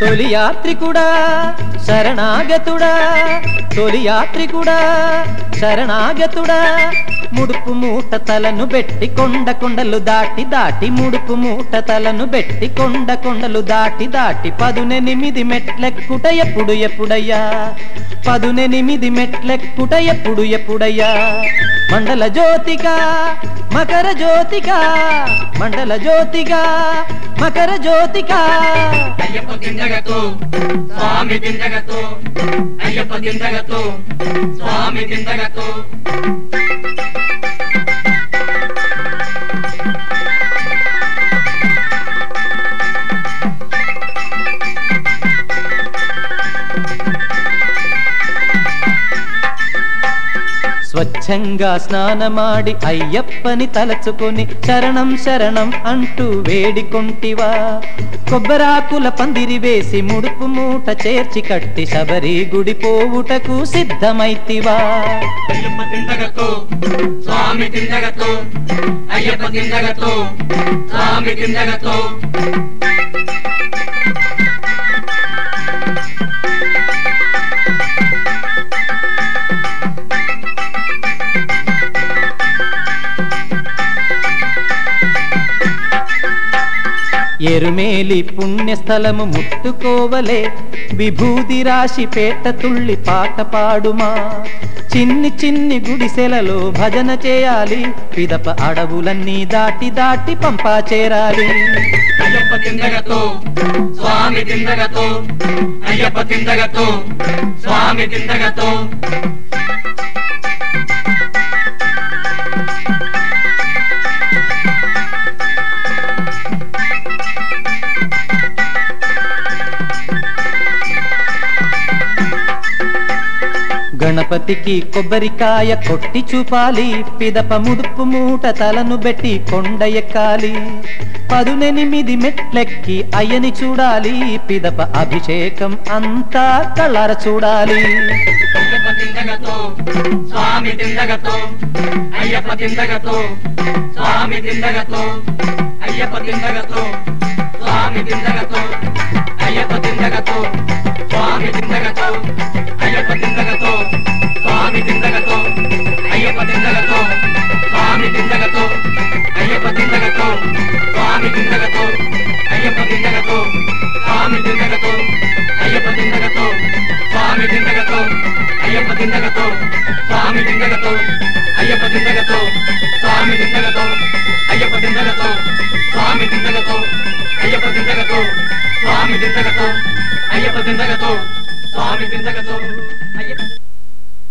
తొలి యాత్రికుడా శరణాగతుడా తొలి యాత్రికుడా శరణాగతుడా. ముడుపు మూట తలను పెట్టి కొండ కొండలు దాటి దాటి ముడుపు మూట తలను పెట్టి కొండ కొండలు దాటి దాటి పదునెనిమిది మెట్లెక్కుట ఎప్పుడు ఎప్పుడయ్యా? పదునెనిమిది మెట్లెక్కుట ఎప్పుడు ఎప్పుడయ్యా? మండల జ్యోతిక మకర జ్యోతిక మండల జ్యోతిక మకర జ్యోతిక. స్వామి దిండగతో ತಿಂದಗತ್ತು ಅಯ್ಯಪ್ಪ ತಿಂದಗತ್ತು ಸ್ವಾಮಿ ತಿಂದಗತ್ತು స్వచ్ఛంగా స్నానమాడి అయ్యప్పని తలచుకొని శరణం శరణం అంటూ వేడికొంటివా. కొబ్బరాకుల పందిరి వేసి ముడుపు మూట చేర్చి కట్టి శబరి గుడి పోవుటకు సిద్ధమైతివా. స్వామి అయ్యప్ప స్వామి ఎరుమేలి పుణ్యస్థలము ముట్టుకోవలే. విభూది రాశి పేట తుళ్ళి పాట పాడుమా. చిన్ని చిన్ని గుడిసెలలో భజన చేయాలి. పిదప అడవులన్నీ దాటి దాటి పంపా చేరాలి. అయ్యప్ప స్వామి తిందగతో అయ్యప్ప దిండగతో స్వామి తిందగతో గణపతికి కొబ్బరికాయ కొట్టి చూపాలి. పిదప ముదుపు మూట తలను బెట్టి కొండ ఎక్కాలి పదునెనిమిది మెట్లెక్కి అయ్యని చూడాలి. పిదప అభిషేకం అంతా కళ్ళార చూడాలి. అయ్యప్ప దిండగతో స్వామి తిందగతో అయ్యప్ప తిందగతో స్వామి తిందగతో అయ్యప్ప తిందగతో స్వామి తిందగతో అయ్యప్ప తిందగతో స్వామి తిందగతో తిందగతో స్వామి తిందగతో